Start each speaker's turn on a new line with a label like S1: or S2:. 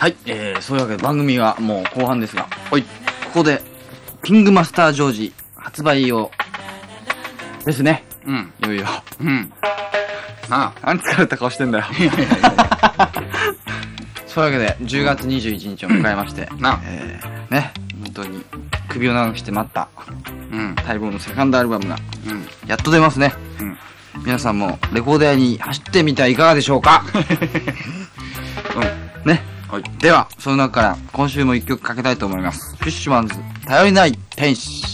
S1: はい、えー、そういうわけで番組はもう後半ですが、おい、ここで、キングマスタージョージ発売を、ですね。
S2: うん。
S1: いよいよ。
S2: うん。な
S1: 何疲れた顔してんだよ。
S2: あ。いやいやいや
S1: そういうわけで、10月21日を迎えまして、
S2: なあ。
S1: えー、ね、本当に首を長くして待った
S2: うん。
S1: 待望のセカンドアルバムが、
S2: うん。
S1: やっと出ますね。
S2: うん。
S1: 皆さんもレコード屋に走ってみてはいかがでしょうか？ね。
S2: はい。
S1: では、その中から今週も一曲かけたいと思います。フィッシュマンズ、頼りない天使。